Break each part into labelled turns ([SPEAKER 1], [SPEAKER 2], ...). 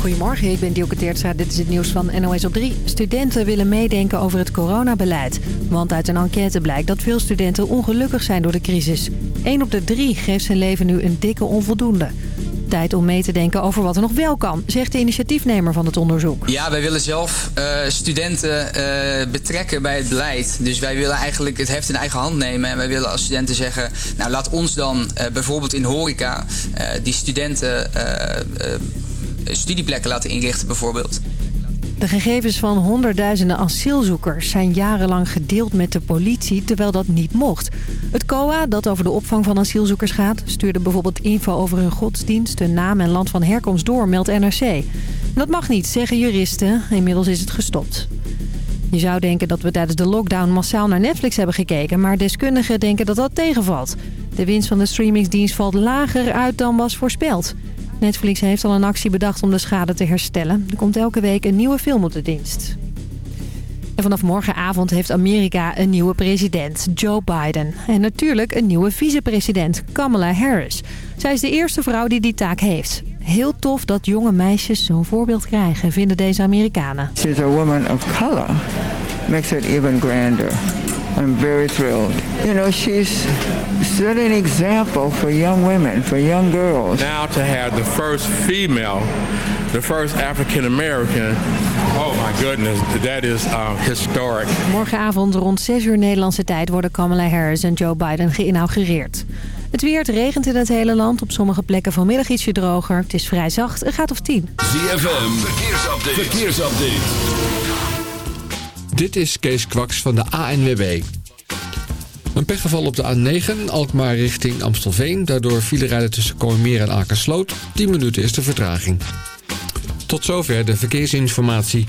[SPEAKER 1] Goedemorgen, ik ben Dielke Teertstra. Dit is het nieuws van NOS op 3. Studenten willen meedenken over het coronabeleid. Want uit een enquête blijkt dat veel studenten ongelukkig zijn door de crisis. 1 op de 3 geeft zijn leven nu een dikke onvoldoende. Tijd om mee te denken over wat er nog wel kan, zegt de initiatiefnemer van het onderzoek.
[SPEAKER 2] Ja, wij willen zelf uh, studenten uh, betrekken bij het beleid. Dus wij willen eigenlijk het heft in eigen hand nemen. En wij willen als studenten zeggen, nou laat ons dan uh, bijvoorbeeld in horeca die studenten studieplekken laten inrichten bijvoorbeeld.
[SPEAKER 1] De gegevens van honderdduizenden asielzoekers zijn jarenlang gedeeld met de politie, terwijl dat niet mocht. Het COA, dat over de opvang van asielzoekers gaat, stuurde bijvoorbeeld info over hun godsdienst, hun naam en land van herkomst door, meldt NRC. Dat mag niet, zeggen juristen. Inmiddels is het gestopt. Je zou denken dat we tijdens de lockdown massaal naar Netflix hebben gekeken... maar deskundigen denken dat dat tegenvalt. De winst van de streamingsdienst valt lager uit dan was voorspeld. Netflix heeft al een actie bedacht om de schade te herstellen. Er komt elke week een nieuwe film op de dienst. En vanaf morgenavond heeft Amerika een nieuwe president, Joe Biden. En natuurlijk een nieuwe vicepresident, Kamala Harris. Zij is de eerste vrouw die die taak heeft. Heel tof dat jonge meisjes zo'n voorbeeld krijgen, vinden deze Amerikanen.
[SPEAKER 3] She's a woman of color. Makes it even grander. I'm very thrilled. You know, she's setting an example for young women, for young girls.
[SPEAKER 4] Now to have the first female, the first African American, oh my goodness, that is uh, historic.
[SPEAKER 1] Morgenavond rond 6 uur Nederlandse tijd worden Kamala Harris en Joe Biden geïnaugureerd. Het weer, het regent in het hele land. Op sommige plekken vanmiddag ietsje droger. Het is vrij zacht, een gaat of 10.
[SPEAKER 5] ZFM, verkeersupdate. verkeersupdate. Dit is Kees Kwaks van de ANWB. Een pechgeval op de A9, Alkmaar richting Amstelveen. Daardoor file rijden tussen Kooimeer en Akersloot. 10 minuten is de vertraging. Tot zover de verkeersinformatie.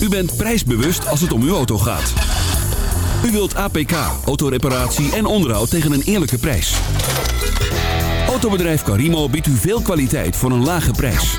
[SPEAKER 6] U bent prijsbewust als het om uw auto gaat. U wilt APK, autoreparatie en onderhoud tegen een eerlijke prijs. Autobedrijf Carimo biedt u veel kwaliteit voor een lage prijs.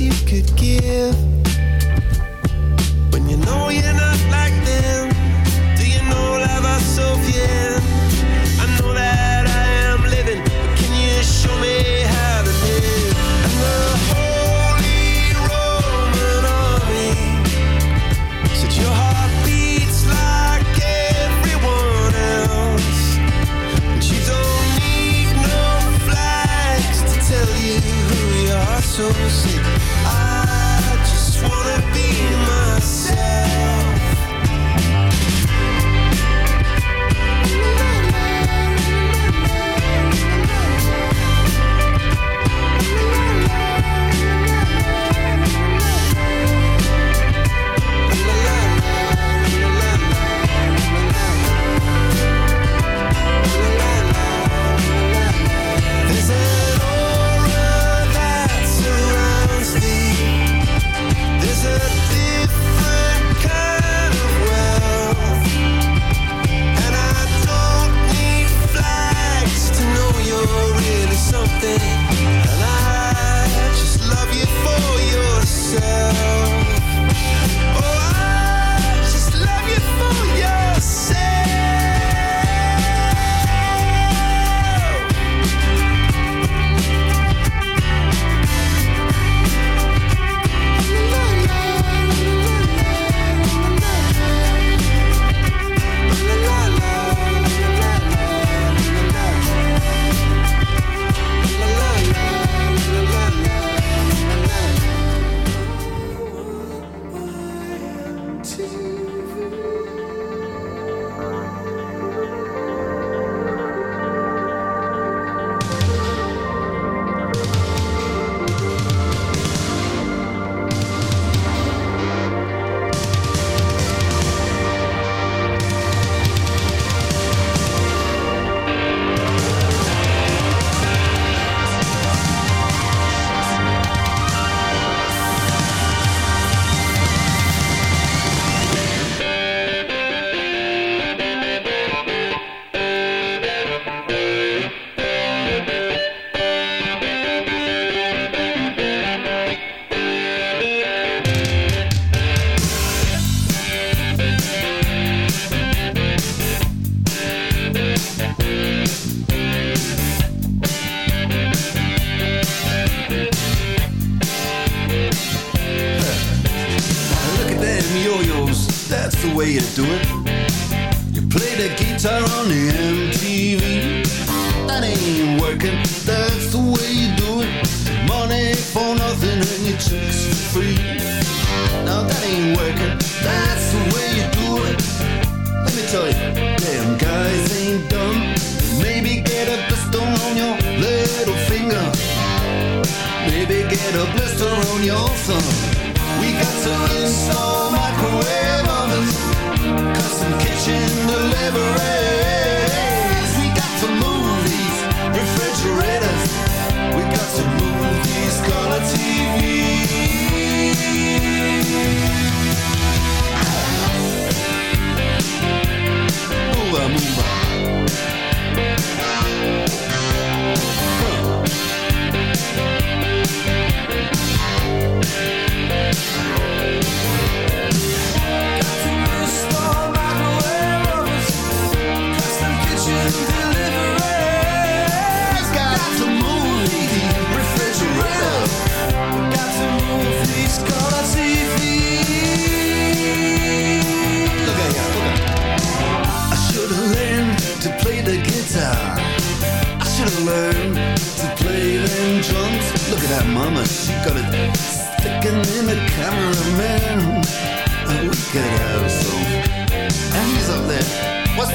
[SPEAKER 7] you could give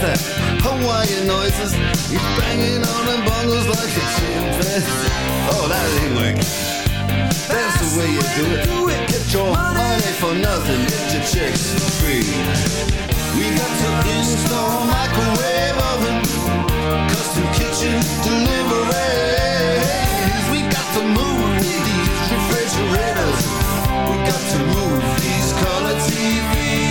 [SPEAKER 7] that
[SPEAKER 8] Hawaiian noises. He's banging on the bongos like a chimpanzee Oh, that ain't work That's, That's the way you do it. do it Get your money, money for nothing. Get your chicks for free. We got to install microwave oven. Custom kitchen deliveries. We got to move these refrigerators. We got to move these color TVs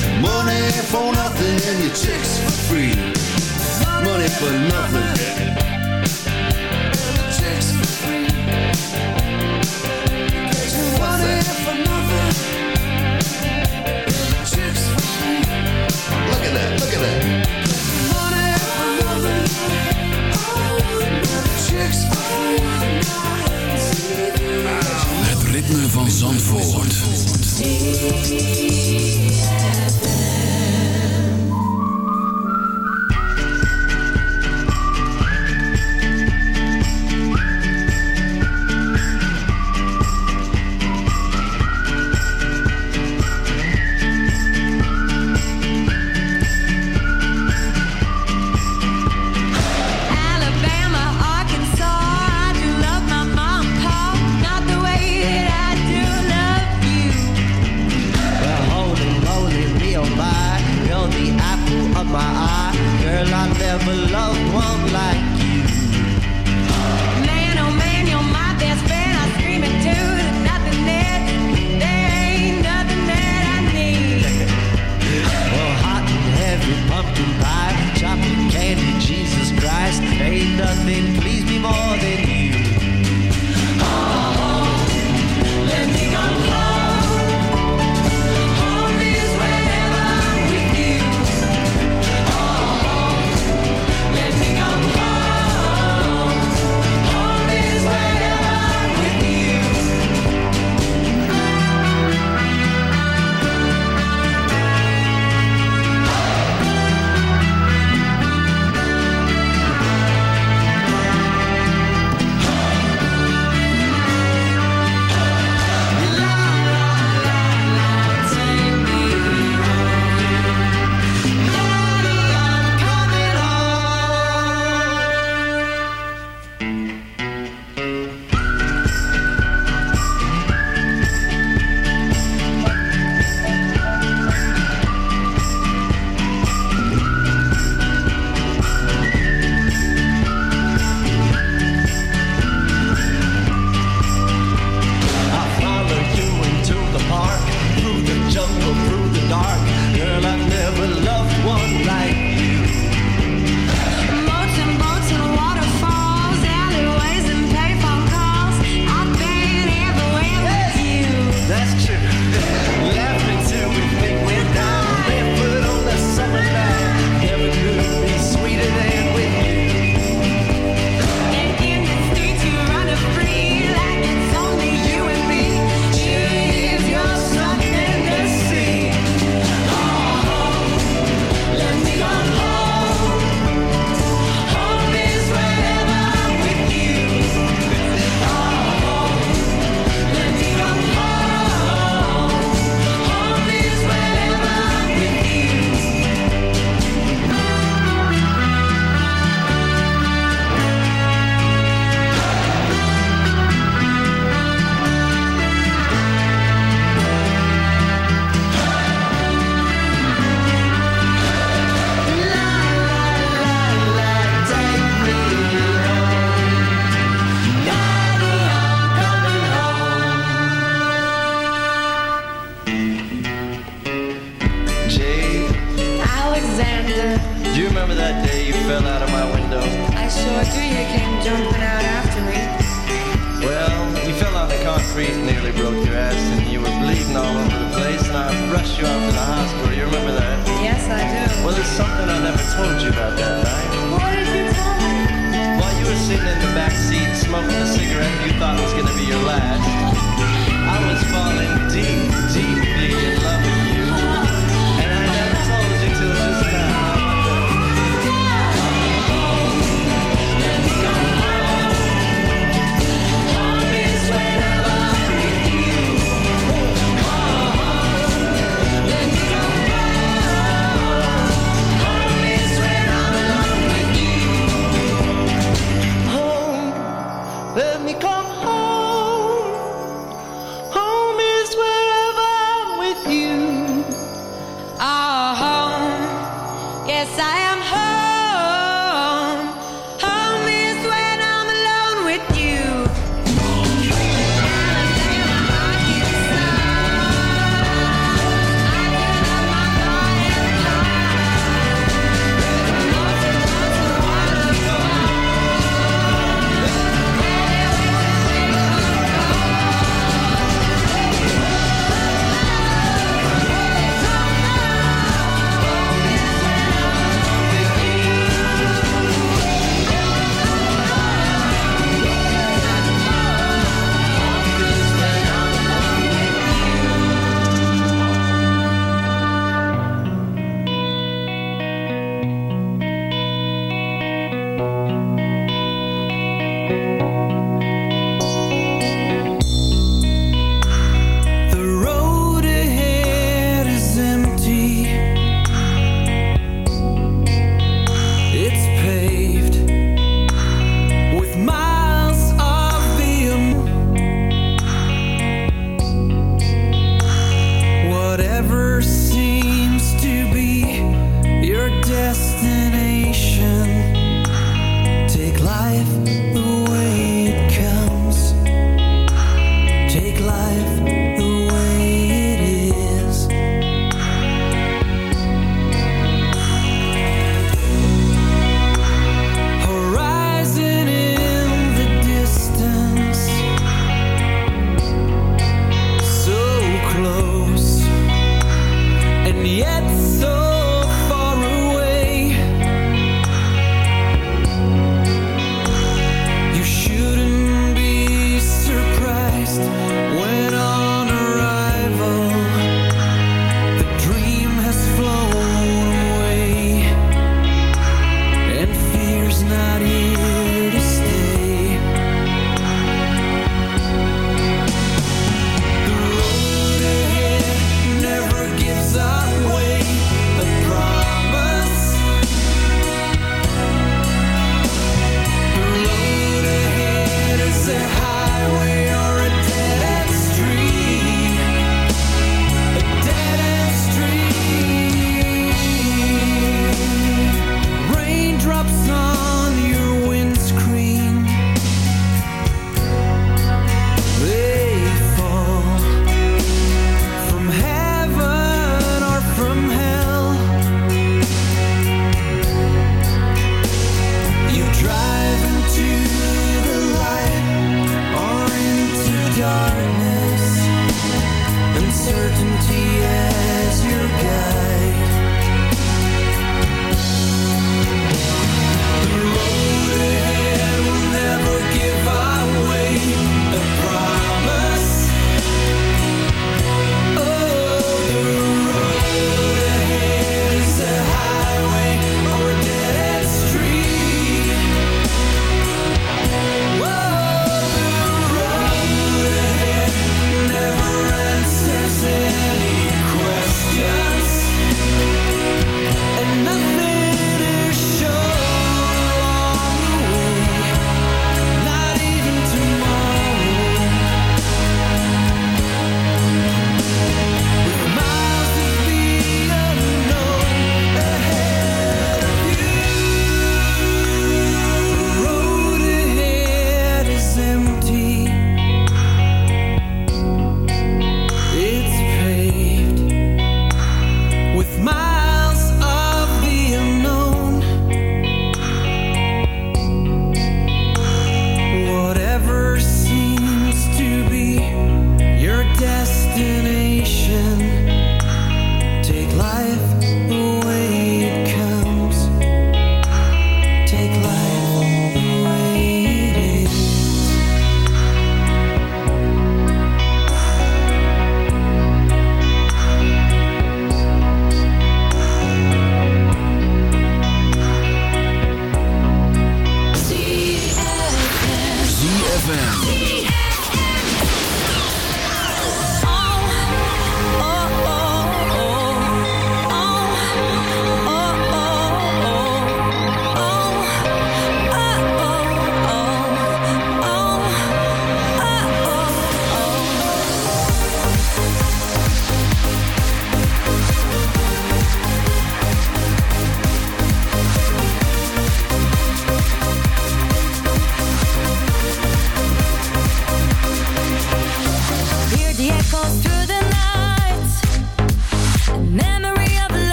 [SPEAKER 8] Money for nothing, your chicks for free. Money for nothing. For nothing. Look at that, look at that. Money for nothing. Chicks for free.
[SPEAKER 6] Het ritme van Zandvoort.
[SPEAKER 9] girl I ever loved.